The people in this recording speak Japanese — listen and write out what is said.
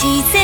自然